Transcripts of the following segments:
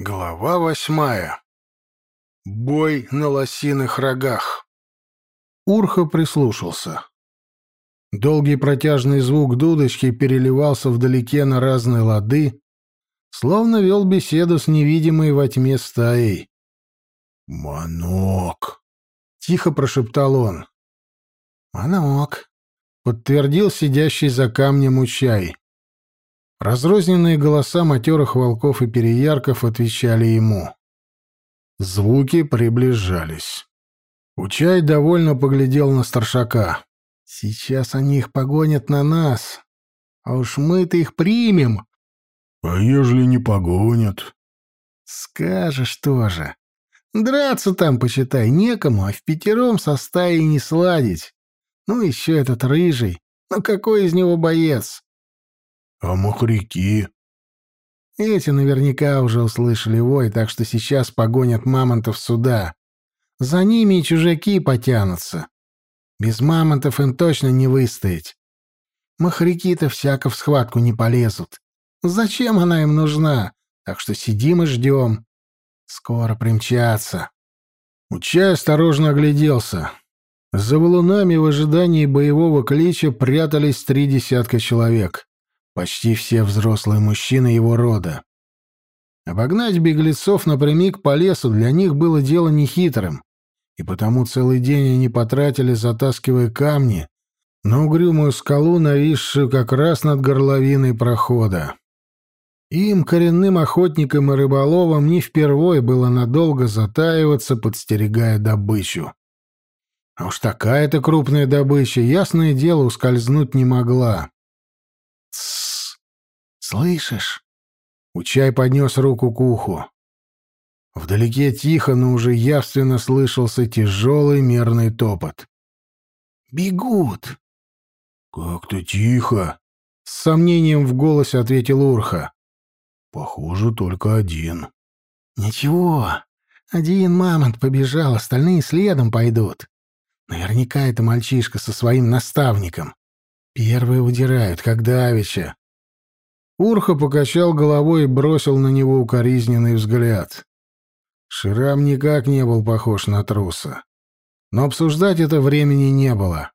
Глава восьмая. Бой на лосиных рогах. Урха прислушался. Долгий протяжный звук дудочки переливался вдалеке на разные лады, словно вел беседу с невидимой во тьме стаей. «Манок!» — тихо прошептал он. «Манок!» — подтвердил сидящий за камнем Учай. Разрозненные голоса матерых волков и переярков отвечали ему. Звуки приближались. Учай довольно поглядел на старшака. «Сейчас они их погонят на нас. А уж мы-то их примем». «А ежели не погонят?» «Скажешь тоже. Драться там, почитай, некому, а в пятером со стаей не сладить. Ну, еще этот рыжий. Ну, какой из него боец?» А махряки? Эти наверняка уже услышали вой, так что сейчас погонят мамонтов сюда. За ними и чужаки потянутся. Без мамонтов им точно не выстоять. Махряки-то всяко в схватку не полезут. Зачем она им нужна? Так что сидим и ждем. Скоро примчатся. Учай осторожно огляделся. За валунами в ожидании боевого клича прятались три десятка человек. Почти все взрослые мужчины его рода. Обогнать беглецов напрямик по лесу для них было дело нехитрым, и потому целый день они потратили, затаскивая камни, на угрюмую скалу, нависшую как раз над горловиной прохода. Им, коренным охотникам и рыболовам, не впервой было надолго затаиваться, подстерегая добычу. А уж такая-то крупная добыча, ясное дело, ускользнуть не могла. «Тссс! Слышишь?» Учай поднес руку к уху. Вдалеке тихо, но уже явственно слышался тяжелый мерный топот. «Бегут!» «Как-то тихо!» — с сомнением в голосе ответил Урха. «Похоже, только один». «Ничего, один мамонт побежал, остальные следом пойдут. Наверняка это мальчишка со своим наставником. Первые удирают, как давеча. Урха покачал головой и бросил на него укоризненный взгляд. Ширам никак не был похож на труса. Но обсуждать это времени не было.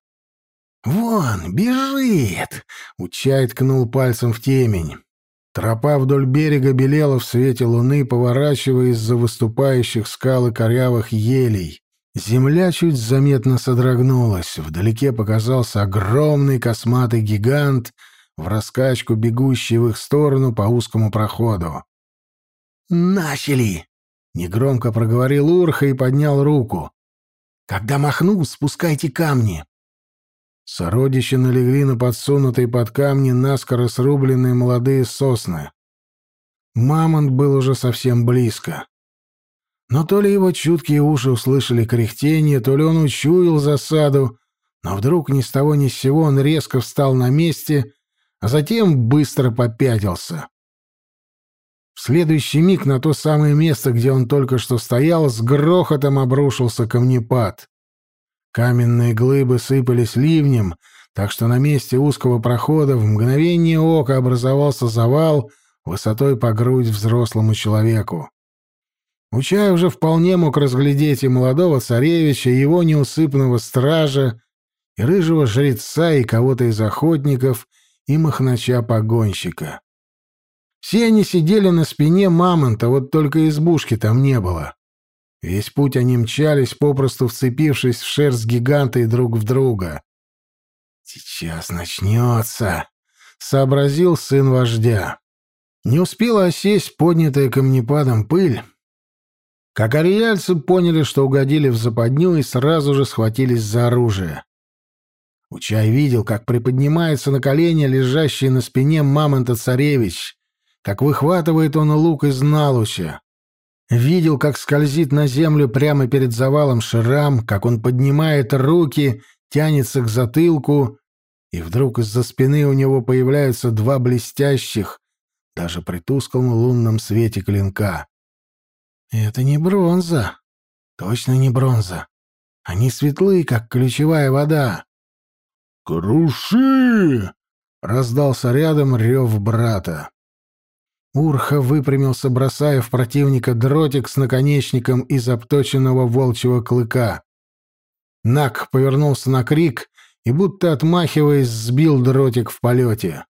«Вон, бежит!» — Учай ткнул пальцем в темень. Тропа вдоль берега белела в свете луны, поворачивая из-за выступающих скал и корявых елей. Земля чуть заметно содрогнулась. Вдалеке показался огромный косматый гигант, в раскачку бегущий в их сторону по узкому проходу. «Начали!» — негромко проговорил Урха и поднял руку. «Когда махну, спускайте камни!» Сородичи налегли на подсунутые под камни наскоро срубленные молодые сосны. Мамонт был уже совсем близко. Но то ли его чуткие уши услышали кряхтение, то ли он учуял засаду, но вдруг ни с того ни с сего он резко встал на месте, а затем быстро попятился. В следующий миг на то самое место, где он только что стоял, с грохотом обрушился камнепад. Каменные глыбы сыпались ливнем, так что на месте узкого прохода в мгновение ока образовался завал высотой по грудь взрослому человеку. Учай уже вполне мог разглядеть и молодого царевича, и его неусыпного стража, и рыжего жреца, и кого-то из охотников, и махнача-погонщика. Все они сидели на спине мамонта, вот только избушки там не было. Весь путь они мчались, попросту вцепившись в шерсть гиганта и друг в друга. «Сейчас начнется», — сообразил сын вождя. Не успела осесть поднятая камнепадом пыль, как ариальцы поняли, что угодили в западню и сразу же схватились за оружие. Учай видел, как приподнимается на колени лежащий на спине мамонта-царевич, как выхватывает он лук из налуча. Видел, как скользит на землю прямо перед завалом шрам, как он поднимает руки, тянется к затылку, и вдруг из-за спины у него появляются два блестящих, даже при тусклом лунном свете клинка. Это не бронза. Точно не бронза. Они светлые, как ключевая вода. «Круши!» — раздался рядом рев брата. Урха выпрямился, бросая в противника дротик с наконечником из обточенного волчьего клыка. Нак повернулся на крик и, будто отмахиваясь, сбил дротик в полете.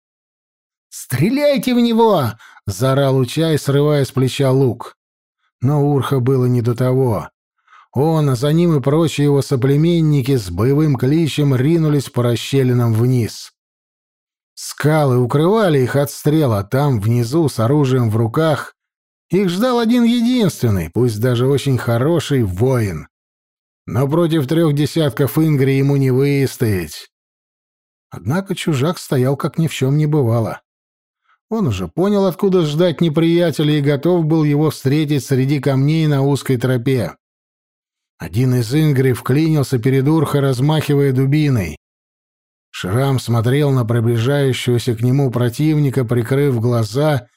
«Стреляйте в него!» — заорал Учай, срывая с плеча лук. Но Урха было не до того. Он, а за ним и прочие его соплеменники с боевым кличем ринулись по расщелинам вниз. Скалы укрывали их от стрела, там, внизу, с оружием в руках, их ждал один единственный, пусть даже очень хороший, воин. Но против трех десятков ингри ему не выстоять. Однако чужак стоял, как ни в чем не бывало. Он уже понял, откуда ждать неприятеля, и готов был его встретить среди камней на узкой тропе. Один из ингри вклинился перед Урха, размахивая дубиной. Шрам смотрел на приближающегося к нему противника, прикрыв глаза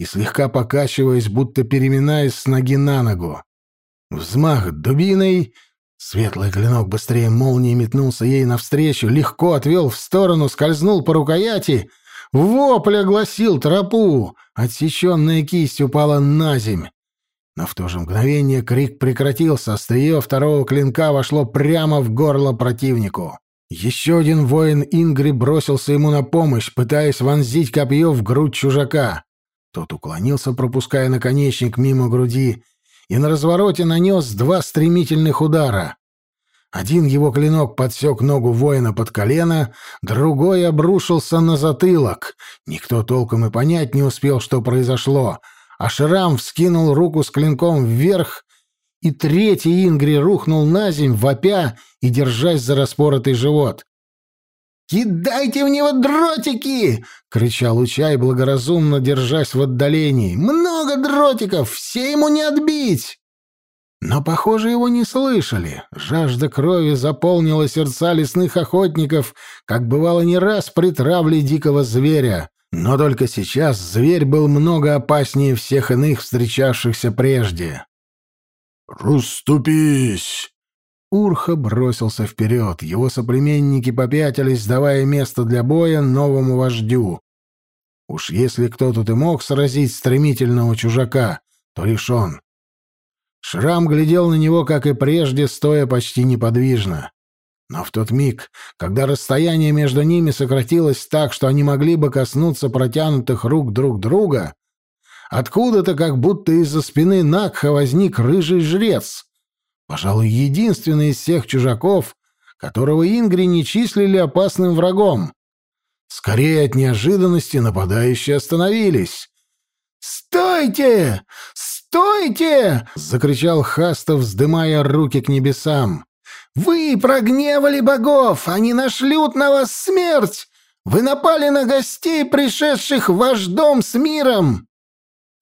и слегка покачиваясь, будто переминаясь с ноги на ногу. Взмах дубиной, светлый клинок быстрее молнии метнулся ей навстречу, легко отвел в сторону, скользнул по рукояти, вопль огласил тропу, отсеченная кисть упала на земь. Но в то же мгновение крик прекратился, острие второго клинка вошло прямо в горло противнику. Еще один воин Ингри бросился ему на помощь, пытаясь вонзить копье в грудь чужака. Тот уклонился, пропуская наконечник мимо груди, и на развороте нанес два стремительных удара. Один его клинок подсек ногу воина под колено, другой обрушился на затылок. Никто толком и понять не успел, что произошло, а Шрам вскинул руку с клинком вверх и третий Ингри рухнул на земь, вопя и держась за распоротый живот. «Кидайте в него дротики!» — кричал Учай, благоразумно держась в отдалении. «Много дротиков! Все ему не отбить!» Но, похоже, его не слышали. Жажда крови заполнила сердца лесных охотников, как бывало не раз при травле дикого зверя. Но только сейчас зверь был много опаснее всех иных, встречавшихся прежде. «Расступись!» Урха бросился вперед. Его соплеменники попятились, давая место для боя новому вождю. Уж если кто тут и мог сразить стремительного чужака, то лишь он. Шрам глядел на него, как и прежде, стоя почти неподвижно. Но в тот миг, когда расстояние между ними сократилось так, что они могли бы коснуться протянутых рук друг друга, Откуда-то, как будто из-за спины Накха возник рыжий жрец. Пожалуй, единственный из всех чужаков, которого Ингри не числили опасным врагом. Скорее от неожиданности нападающие остановились. «Стойте! Стойте!» — закричал Хастов, вздымая руки к небесам. «Вы прогневали богов! Они нашлют на вас смерть! Вы напали на гостей, пришедших в ваш дом с миром!»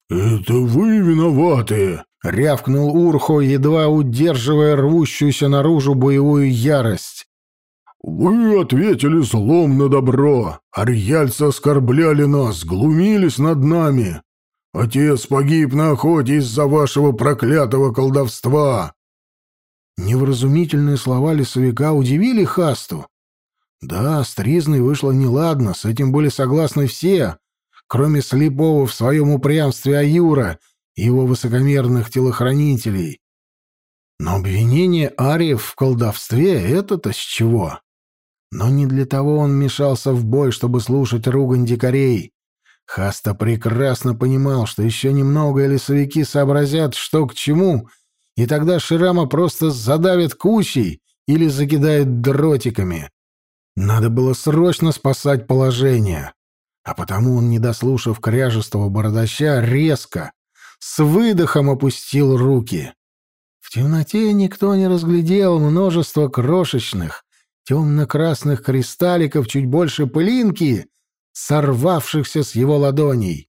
«Это вы виноваты!» — рявкнул Урхо, едва удерживая рвущуюся наружу боевую ярость. «Вы ответили злом на добро. Арьяльцы оскорбляли нас, глумились над нами. Отец погиб на охоте из-за вашего проклятого колдовства». Невразумительные слова лесовика удивили Хасту. Да, с Тризной вышло неладно, с этим были согласны все, кроме слепого в своем упрямстве Аюра и его высокомерных телохранителей. Но обвинение Ариев в колдовстве — это-то с чего? Но не для того он мешался в бой, чтобы слушать ругань дикарей. Хаста прекрасно понимал, что еще немного лесовики сообразят, что к чему, и тогда Ширама просто задавят кучей или закидают дротиками. Надо было срочно спасать положение. А потому он, не дослушав кряжестого бородача, резко, с выдохом опустил руки. В темноте никто не разглядел множество крошечных, темно-красных кристалликов чуть больше пылинки, сорвавшихся с его ладоней.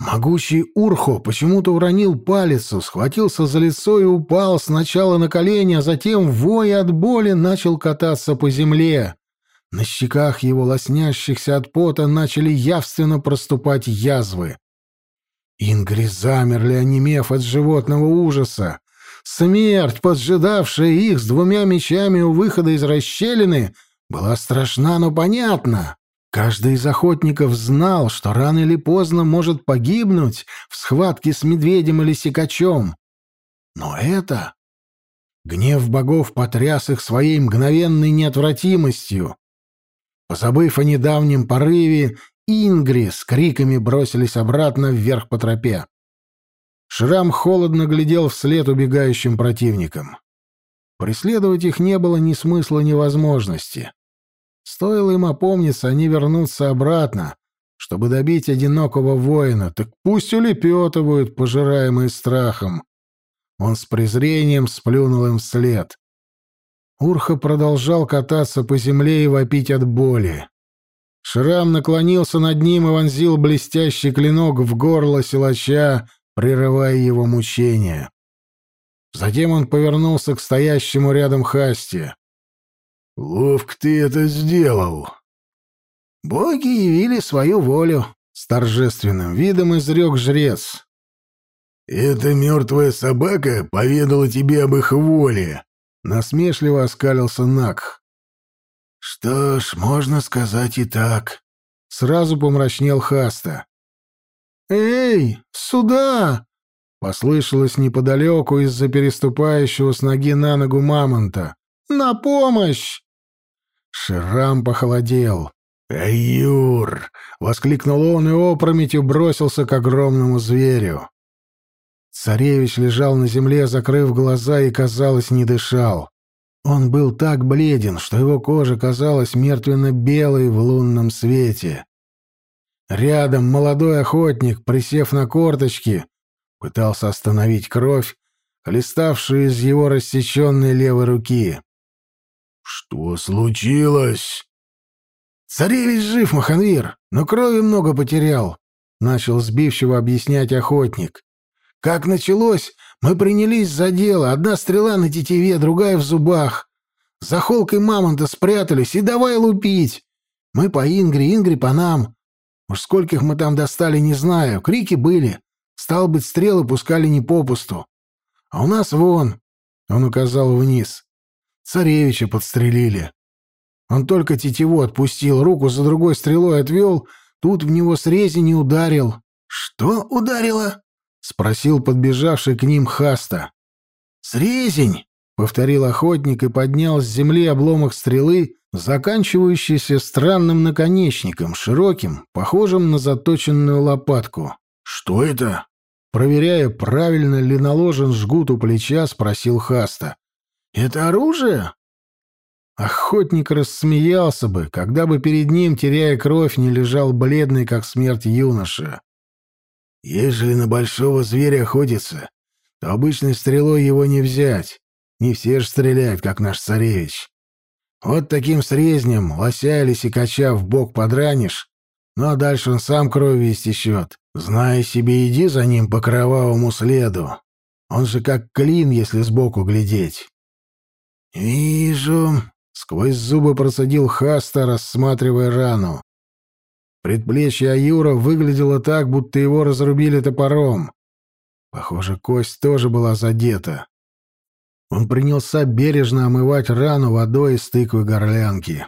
Могучий Урхо почему-то уронил палец, схватился за лицо и упал сначала на колени, а затем, воя от боли, начал кататься по земле. На щеках его, лоснящихся от пота, начали явственно проступать язвы. Ингри замерли, онемев от животного ужаса. Смерть, поджидавшая их с двумя мечами у выхода из расщелины, была страшна, но понятна. Каждый из охотников знал, что рано или поздно может погибнуть в схватке с медведем или сикачом. Но это... Гнев богов потряс их своей мгновенной неотвратимостью. Позабыв о недавнем порыве, Ингри с криками бросились обратно вверх по тропе. Шрам холодно глядел вслед убегающим противникам. Преследовать их не было ни смысла, ни возможности. Стоило им опомниться, они вернутся обратно, чтобы добить одинокого воина, так пусть улепетывают, пожираемые страхом. Он с презрением сплюнул им вслед. Урха продолжал кататься по земле и вопить от боли. Шрам наклонился над ним и вонзил блестящий клинок в горло силача, прерывая его мучения. Затем он повернулся к стоящему рядом Хасте. «Ловко ты это сделал!» «Боги явили свою волю», — с торжественным видом изрек жрец. «Эта мертвая собака поведала тебе об их воле», — насмешливо оскалился Накх. «Что ж, можно сказать и так», — сразу помрачнел Хаста. «Эй, сюда!» — послышалось неподалеку из-за переступающего с ноги на ногу мамонта. «На помощь!» Шрам похолодел. «Аюр!» — воскликнул он и опрометью бросился к огромному зверю. Царевич лежал на земле, закрыв глаза, и, казалось, не дышал. Он был так бледен, что его кожа казалась мертвенно-белой в лунном свете. Рядом молодой охотник, присев на корточки, пытался остановить кровь, хлеставшую из его рассеченной левой руки. «Что случилось?» «Царевич жив, Маханвир, но крови много потерял», — начал сбивчиво объяснять охотник. «Как началось, мы принялись за дело. Одна стрела на тетиве, другая в зубах. За холкой мамонта спрятались и давай лупить. Мы по Ингри, Ингри по нам. Уж скольких мы там достали, не знаю. Крики были. Стал быть, стрелы пускали не попусту. А у нас вон, — он указал вниз, — царевича подстрелили. Он только тетиву отпустил, руку за другой стрелой отвел, тут в него срези не ударил. — Что ударило? — спросил подбежавший к ним Хаста. «Срезень!» — повторил охотник и поднял с земли обломок стрелы, заканчивающийся странным наконечником, широким, похожим на заточенную лопатку. «Что это?» Проверяя, правильно ли наложен жгут у плеча, спросил Хаста. «Это оружие?» Охотник рассмеялся бы, когда бы перед ним, теряя кровь, не лежал бледный, как смерть юноша. Ежели на большого зверя охотиться, то обычной стрелой его не взять. Не все же стреляют, как наш царевич. Вот таким срезнем лося или сикача в бок подранишь, ну а дальше он сам кровью истечет. Знай себе, иди за ним по кровавому следу. Он же как клин, если сбоку глядеть. «Вижу», — сквозь зубы процедил Хаста, рассматривая рану. Предплечье Аюра выглядело так, будто его разрубили топором. Похоже, кость тоже была задета. Он принялся бережно омывать рану водой из тыквы горлянки.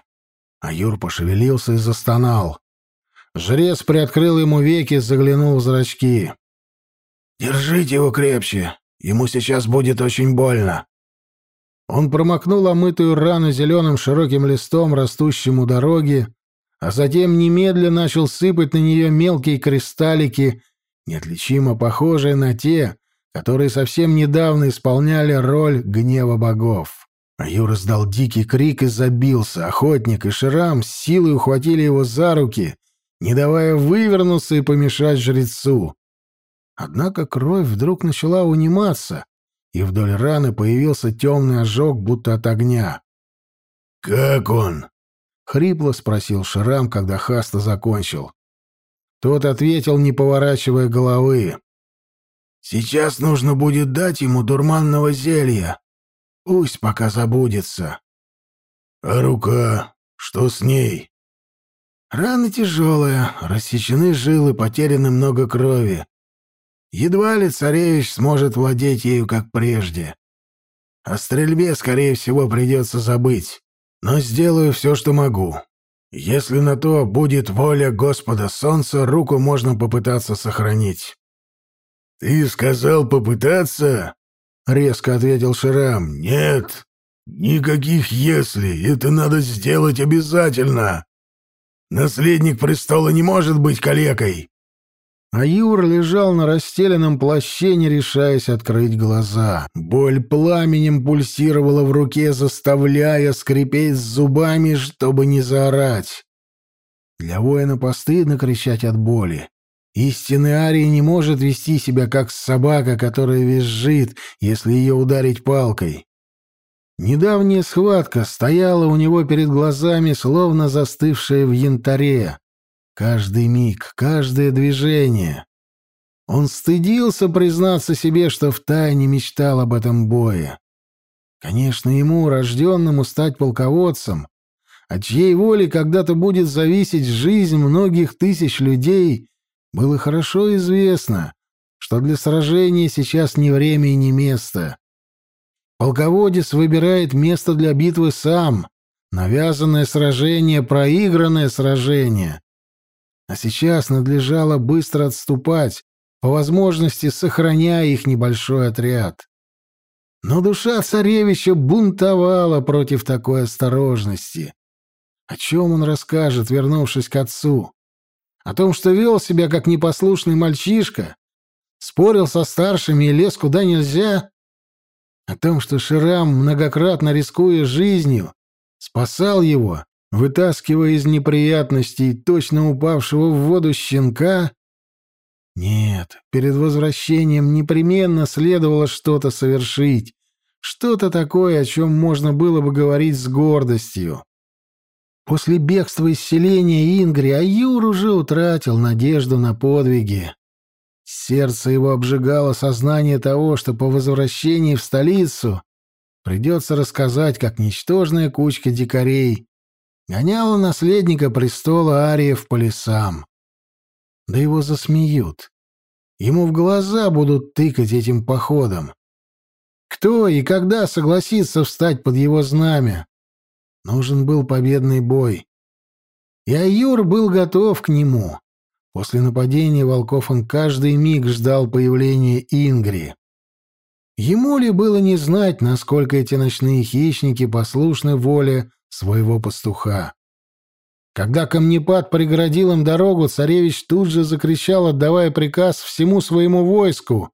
Аюр пошевелился и застонал. Жрец приоткрыл ему веки, заглянул в зрачки. «Держите его крепче. Ему сейчас будет очень больно». Он промокнул омытую рану зеленым широким листом, растущим у дороги, а затем немедленно начал сыпать на нее мелкие кристаллики, неотличимо похожие на те, которые совсем недавно исполняли роль гнева богов. А Юра сдал дикий крик и забился. Охотник и Шрам с силой ухватили его за руки, не давая вывернуться и помешать жрецу. Однако кровь вдруг начала униматься, и вдоль раны появился темный ожог, будто от огня. «Как он?» — хрипло спросил Шрам, когда Хаста закончил. Тот ответил, не поворачивая головы. «Сейчас нужно будет дать ему дурманного зелья. Пусть пока забудется». «А рука? Что с ней?» «Рана тяжелая, рассечены жилы, потеряно много крови. Едва ли царевич сможет владеть ею, как прежде. О стрельбе, скорее всего, придется забыть но сделаю все, что могу. Если на то будет воля Господа Солнца, руку можно попытаться сохранить». «Ты сказал попытаться?» — резко ответил Ширам. «Нет, никаких «если». Это надо сделать обязательно. Наследник престола не может быть калекой». А Юр лежал на расстеленном плаще, не решаясь открыть глаза. Боль пламенем пульсировала в руке, заставляя скрипеть зубами, чтобы не заорать. Для воина постыдно кричать от боли. Истинный Арий не может вести себя как собака, которая визжит, если ее ударить палкой. Недавняя схватка стояла у него перед глазами, словно застывшая в янтаре. Каждый миг, каждое движение. Он стыдился признаться себе, что втайне мечтал об этом бое. Конечно, ему, рожденному стать полководцем, от чьей воли когда-то будет зависеть жизнь многих тысяч людей, было хорошо известно, что для сражения сейчас ни время и ни место. Полководец выбирает место для битвы сам, навязанное сражение, проигранное сражение. А сейчас надлежало быстро отступать, по возможности сохраняя их небольшой отряд. Но душа царевича бунтовала против такой осторожности. О чем он расскажет, вернувшись к отцу? О том, что вел себя как непослушный мальчишка, спорил со старшими и лез куда нельзя? О том, что Ширам, многократно рискуя жизнью, спасал его, вытаскивая из неприятностей точно упавшего в воду щенка? Нет, перед возвращением непременно следовало что-то совершить, что-то такое, о чем можно было бы говорить с гордостью. После бегства из селения Ингри Аюр уже утратил надежду на подвиги. Сердце его обжигало сознание того, что по возвращении в столицу придется рассказать, как ничтожная кучка дикарей гоняла наследника престола Ариев по лесам. Да его засмеют. Ему в глаза будут тыкать этим походом. Кто и когда согласится встать под его знамя? Нужен был победный бой. И Аюр был готов к нему. После нападения волков он каждый миг ждал появления Ингри. Ему ли было не знать, насколько эти ночные хищники послушны воле своего пастуха? Когда камнепад преградил им дорогу, царевич тут же закричал, отдавая приказ всему своему войску,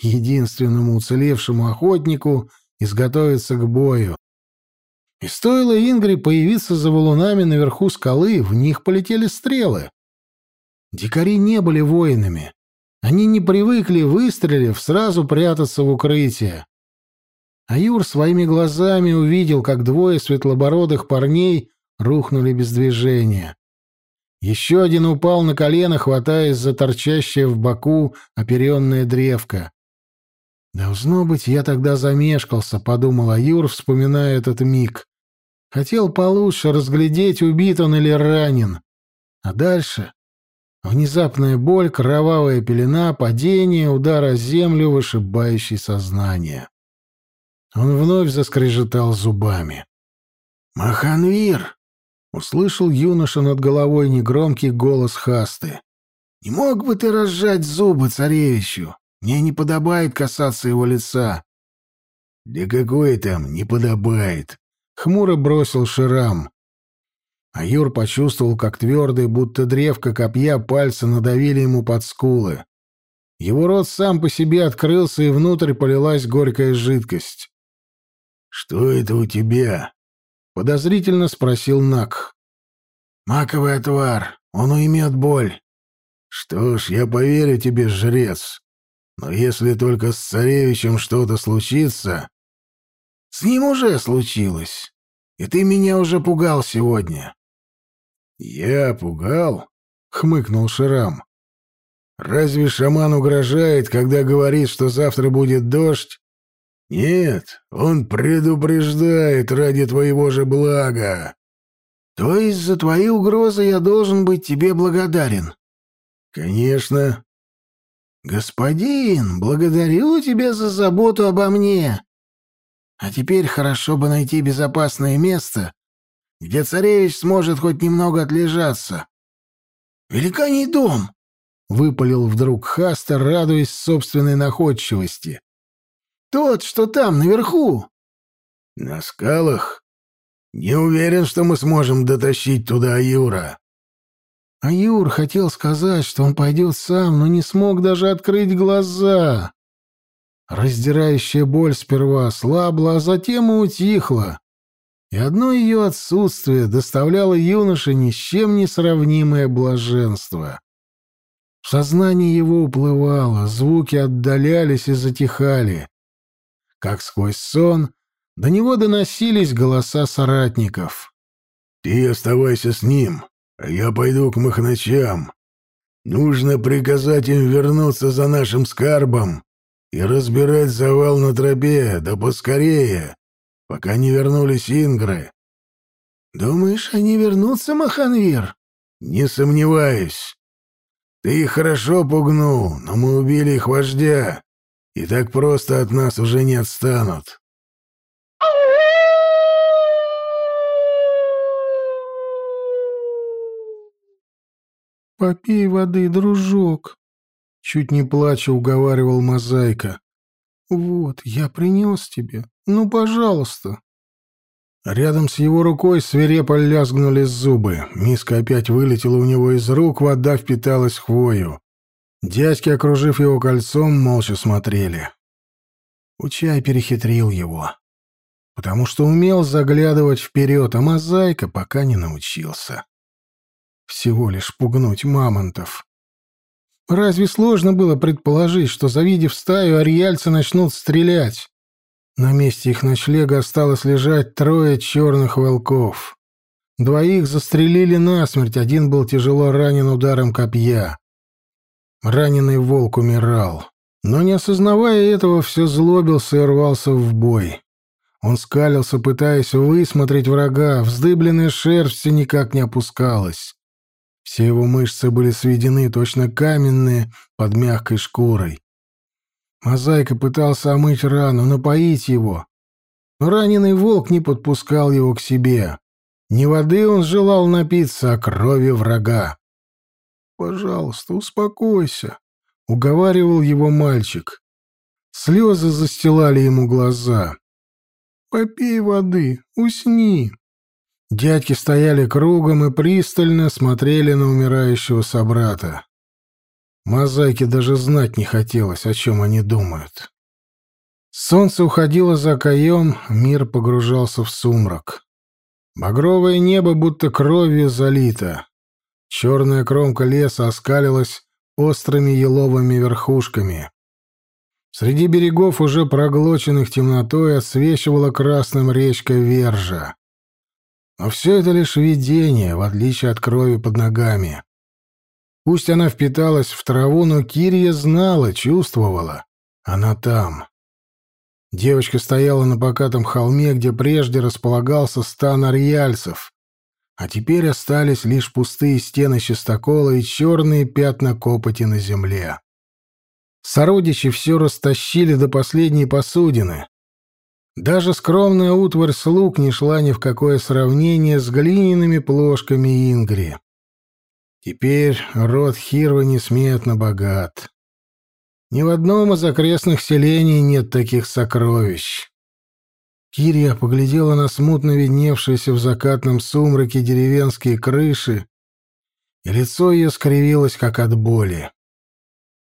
единственному уцелевшему охотнику, изготовиться к бою. И стоило Ингри появиться за валунами наверху скалы, в них полетели стрелы. Дикари не были воинами. Они не привыкли, выстрелив, сразу прятаться в укрытие. А Юр своими глазами увидел, как двое светлобородых парней рухнули без движения. Еще один упал на колено, хватаясь за торчащее в боку оперенное древко. «Должно быть, я тогда замешкался», — подумал Аюр, вспоминая этот миг. Хотел получше разглядеть, убит он или ранен. А дальше внезапная боль, кровавая пелена, падение, удар о землю, вышибающий сознание. Он вновь заскрежетал зубами. «Маханвир!» — услышал юноша над головой негромкий голос Хасты. «Не мог бы ты разжать зубы царевичу? Мне не подобает касаться его лица». «Да какое там не подобает?» Хмуро бросил Ширам. А Юр почувствовал, как твердые, будто древко копья, пальцы надавили ему под скулы. Его рот сам по себе открылся, и внутрь полилась горькая жидкость. «Что это у тебя?» — подозрительно спросил Нак. «Маковый отвар. Он уймет боль». «Что ж, я поверю тебе, жрец. Но если только с царевичем что-то случится, с ним уже случилось. И ты меня уже пугал сегодня. Я пугал? хмыкнул Ширам. Разве шаман угрожает, когда говорит, что завтра будет дождь? Нет, он предупреждает ради твоего же блага. То есть за твои угрозы я должен быть тебе благодарен? Конечно. Господин, благодарю тебя за заботу обо мне. А теперь хорошо бы найти безопасное место, где царевич сможет хоть немного отлежаться. «Великаний дом!» — выпалил вдруг Хастер, радуясь собственной находчивости. «Тот, что там, наверху!» «На скалах? Не уверен, что мы сможем дотащить туда Юра». А Юр хотел сказать, что он пойдет сам, но не смог даже открыть глаза. Раздирающая боль сперва ослабла, а затем и утихла. И одно ее отсутствие доставляло юноше ни с чем не сравнимое блаженство. Сознание его уплывало, звуки отдалялись и затихали. Как сквозь сон до него доносились голоса соратников. «Ты оставайся с ним, а я пойду к махначам. Нужно приказать им вернуться за нашим скарбом и разбирать завал на тропе, да поскорее, пока не вернулись ингры. Думаешь, они вернутся, Маханвир? Не сомневаюсь. Ты их хорошо пугнул, но мы убили их вождя, и так просто от нас уже не отстанут. «Попей воды, дружок», — чуть не плача уговаривал Мозаика. «Вот, я принес тебе. Ну, пожалуйста». Рядом с его рукой свирепо лязгнули зубы. Миска опять вылетела у него из рук, вода впиталась хвою. Дядьки, окружив его кольцом, молча смотрели. Учай перехитрил его. Потому что умел заглядывать вперед, а мозаика пока не научился. Всего лишь пугнуть мамонтов. Разве сложно было предположить, что, завидев стаю, ариальцы начнут стрелять? На месте их ночлега осталось лежать трое черных волков. Двоих застрелили насмерть, один был тяжело ранен ударом копья. Раненый волк умирал. Но, не осознавая этого, все злобился и рвался в бой. Он скалился, пытаясь высмотреть врага, вздыбленная шерсть никак не опускалась. Все его мышцы были сведены, точно каменные, под мягкой шкурой. Мозаика пытался омыть рану, напоить его. Но раненый волк не подпускал его к себе. Не воды он желал напиться, а крови врага. «Пожалуйста, успокойся», — уговаривал его мальчик. Слезы застилали ему глаза. «Попей воды, усни». Дядьки стояли кругом и пристально смотрели на умирающего собрата. Мозаике даже знать не хотелось, о чем они думают. Солнце уходило за каем, мир погружался в сумрак. Багровое небо будто кровью залито. Черная кромка леса оскалилась острыми еловыми верхушками. Среди берегов, уже проглоченных темнотой, отсвечивала красным речка Вержа. Но все это лишь видение, в отличие от крови под ногами. Пусть она впиталась в траву, но Кирия знала, чувствовала. Она там. Девочка стояла на покатом холме, где прежде располагался стан арьяльцев, а теперь остались лишь пустые стены чистокола и черные пятна копоти на земле. Сородичи все растащили до последней посудины, даже скромная утварь слуг не шла ни в какое сравнение с глиняными плошками Ингри. Теперь род Хирва несметно богат. Ни в одном из окрестных селений нет таких сокровищ. Кирия поглядела на смутно видневшиеся в закатном сумраке деревенские крыши, и лицо ее скривилось, как от боли.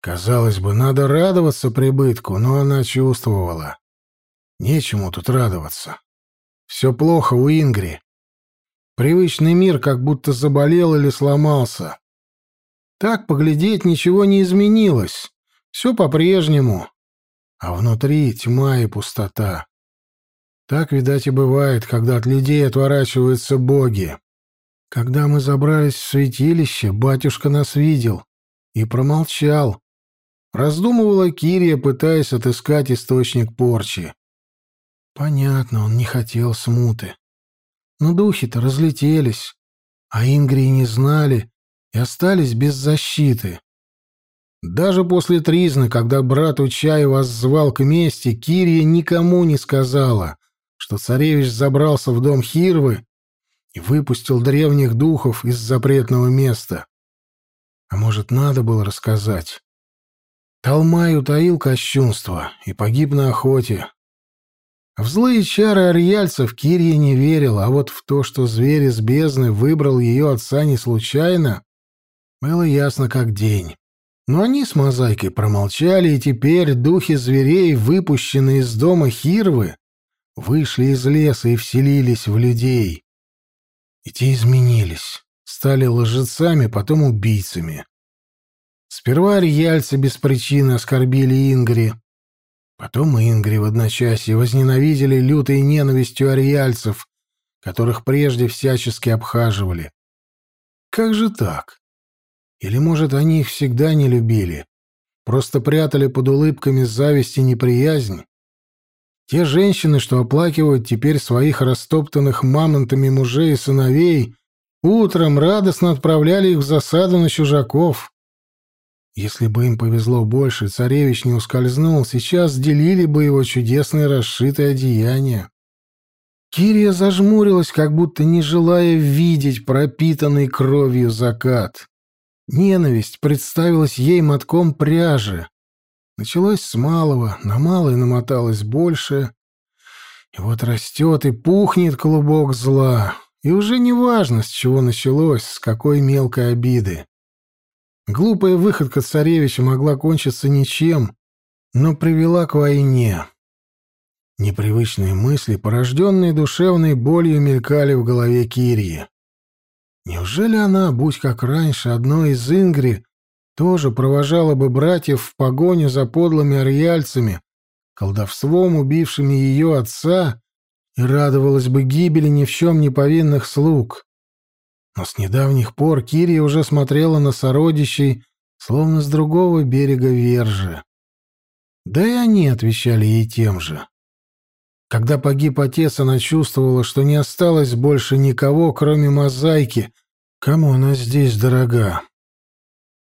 Казалось бы, надо радоваться прибытку, но она чувствовала. Нечему тут радоваться. Все плохо у Ингри. Привычный мир как будто заболел или сломался. Так поглядеть ничего не изменилось. Все по-прежнему. А внутри тьма и пустота. Так, видать, и бывает, когда от людей отворачиваются боги. Когда мы забрались в святилище, батюшка нас видел и промолчал. Раздумывала Кирия, пытаясь отыскать источник порчи. Понятно, он не хотел смуты. Но духи-то разлетелись, а Ингрии не знали и остались без защиты. Даже после Тризны, когда брат Учай звал к мести, Кирия никому не сказала, что царевич забрался в дом Хирвы и выпустил древних духов из запретного места. А может, надо было рассказать? Талмай утаил кощунство и погиб на охоте. В злые чары арьяльцев Кирия не верил, а вот в то, что зверь из бездны выбрал ее отца не случайно, было ясно как день. Но они с мозаикой промолчали, и теперь духи зверей, выпущенные из дома Хирвы, вышли из леса и вселились в людей. И те изменились, стали лжецами, потом убийцами. Сперва арияльцы без причины оскорбили Ингри. Потом Ингри в одночасье возненавидели лютой ненавистью арияльцев, которых прежде всячески обхаживали. Как же так? Или, может, они их всегда не любили, просто прятали под улыбками зависть и неприязнь? Те женщины, что оплакивают теперь своих растоптанных мамонтами мужей и сыновей, утром радостно отправляли их в засаду на чужаков. Если бы им повезло больше, царевич не ускользнул, сейчас делили бы его чудесные расшитые одеяния. Кирия зажмурилась, как будто не желая видеть пропитанный кровью закат. Ненависть представилась ей мотком пряжи. Началось с малого, на малое намоталось больше. И вот растет и пухнет клубок зла. И уже не важно, с чего началось, с какой мелкой обиды. Глупая выходка царевича могла кончиться ничем, но привела к войне. Непривычные мысли, порожденные душевной болью, мелькали в голове Кирии. Неужели она, будь как раньше, одной из Ингри, тоже провожала бы братьев в погоню за подлыми ариальцами, колдовством убившими ее отца, и радовалась бы гибели ни в чем не повинных слуг? Но с недавних пор Кирия уже смотрела на сородичей, словно с другого берега Вержи. Да и они отвечали ей тем же. Когда погиб отец, она чувствовала, что не осталось больше никого, кроме мозаики, кому она здесь дорога.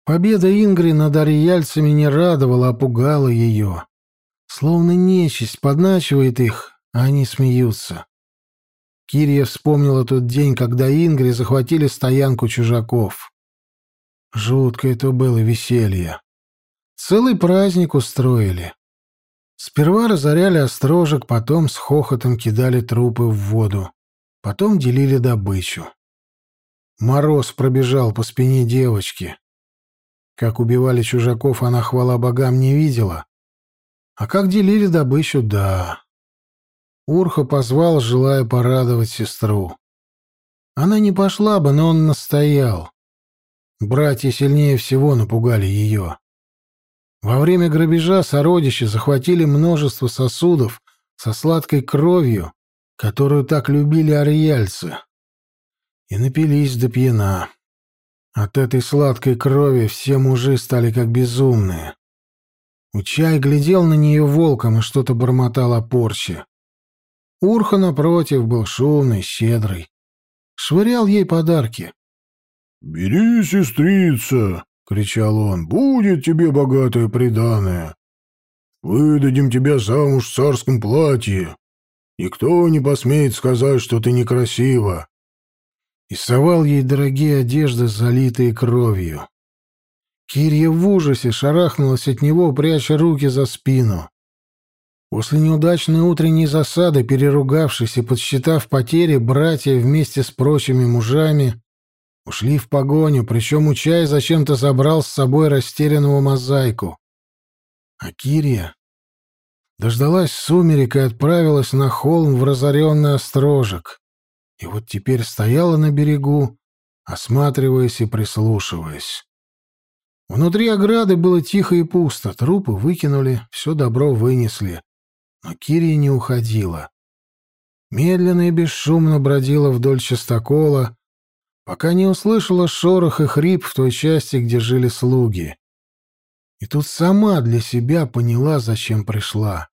Победа Ингри над арияльцами не радовала, а пугала ее. Словно нечисть подначивает их, а они смеются. Кирия вспомнила тот день, когда Ингри захватили стоянку чужаков. Жуткое это было веселье. Целый праздник устроили. Сперва разоряли острожек, потом с хохотом кидали трупы в воду. Потом делили добычу. Мороз пробежал по спине девочки. Как убивали чужаков, она, хвала богам, не видела. А как делили добычу, да. Урха позвал, желая порадовать сестру. Она не пошла бы, но он настоял. Братья сильнее всего напугали ее. Во время грабежа сородичи захватили множество сосудов со сладкой кровью, которую так любили арияльцы, и напились до пьяна. От этой сладкой крови все мужи стали как безумные. Учай глядел на нее волком и что-то бормотал о порче. Урха, напротив, был шумный, щедрый. Швырял ей подарки. «Бери, сестрица!» — кричал он. «Будет тебе богатое приданое. Выдадим тебя замуж в царском платье. Никто не посмеет сказать, что ты некрасива». И совал ей дорогие одежды, залитые кровью. Кирья в ужасе шарахнулась от него, пряча руки за спину. После неудачной утренней засады, переругавшись и подсчитав потери, братья вместе с прочими мужами ушли в погоню, причем Учай зачем-то забрал с собой растерянного мозаику. А Кирия дождалась сумерек и отправилась на холм в разоренный острожек. И вот теперь стояла на берегу, осматриваясь и прислушиваясь. Внутри ограды было тихо и пусто, трупы выкинули, все добро вынесли. Но Кирия не уходила. Медленно и бесшумно бродила вдоль частокола, пока не услышала шорох и хрип в той части, где жили слуги. И тут сама для себя поняла, зачем пришла.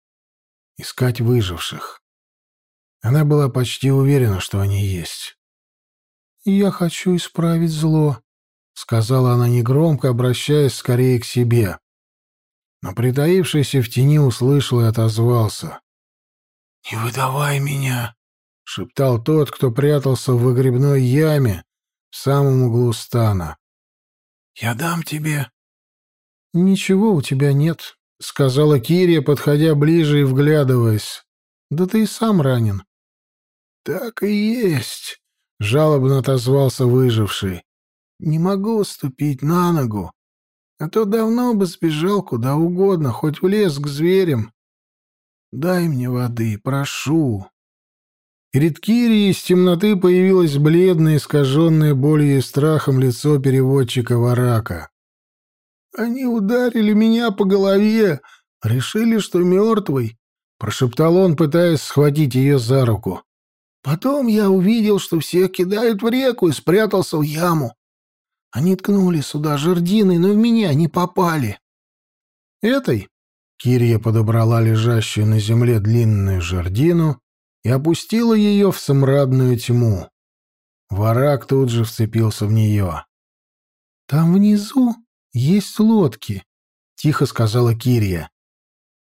Искать выживших. Она была почти уверена, что они есть. «Я хочу исправить зло», — сказала она негромко, обращаясь скорее к себе но притаившийся в тени услышал и отозвался. «Не выдавай меня!» — шептал тот, кто прятался в выгребной яме в самом углу стана. «Я дам тебе». «Ничего у тебя нет», — сказала Кирия, подходя ближе и вглядываясь. «Да ты и сам ранен». «Так и есть», — жалобно отозвался выживший. «Не могу ступить на ногу, а то давно бы сбежал куда угодно, хоть в лес к зверям. Дай мне воды, прошу». Кирией из темноты появилось бледное, искаженное болью и страхом лицо переводчика Варака. «Они ударили меня по голове, решили, что мертвый», — прошептал он, пытаясь схватить ее за руку. «Потом я увидел, что всех кидают в реку и спрятался в яму. Они ткнули сюда жердиной, но в меня не попали». «Этой?» — Кирия подобрала лежащую на земле длинную жердину и опустила ее в самрадную тьму. Варак тут же вцепился в нее. «Там внизу есть лодки», — тихо сказала Кирия.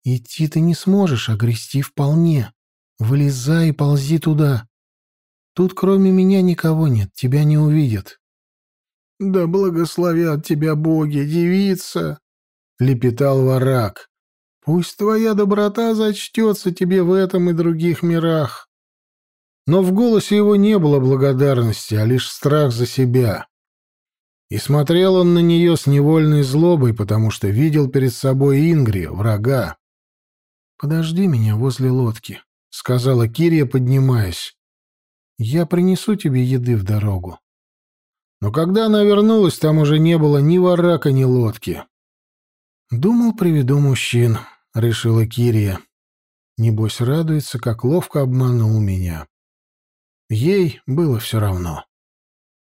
«Идти ты не сможешь, а вполне. Вылезай и ползи туда. Тут кроме меня никого нет, тебя не увидят». «Да благословят тебя боги, девица!» — лепетал Варак. Пусть твоя доброта зачтется тебе в этом и других мирах. Но в голосе его не было благодарности, а лишь страх за себя. И смотрел он на нее с невольной злобой, потому что видел перед собой Ингри, врага. «Подожди меня возле лодки», — сказала Кирия, поднимаясь. «Я принесу тебе еды в дорогу». Но когда она вернулась, там уже не было ни варака, ни лодки. Думал, приведу мужчин решила Кирия. Небось радуется, как ловко обманул меня. Ей было все равно.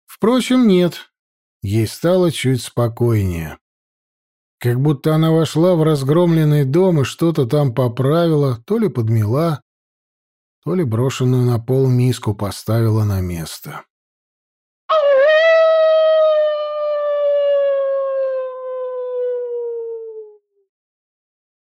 Впрочем, нет. Ей стало чуть спокойнее. Как будто она вошла в разгромленный дом и что-то там поправила, то ли подмела, то ли брошенную на пол миску поставила на место.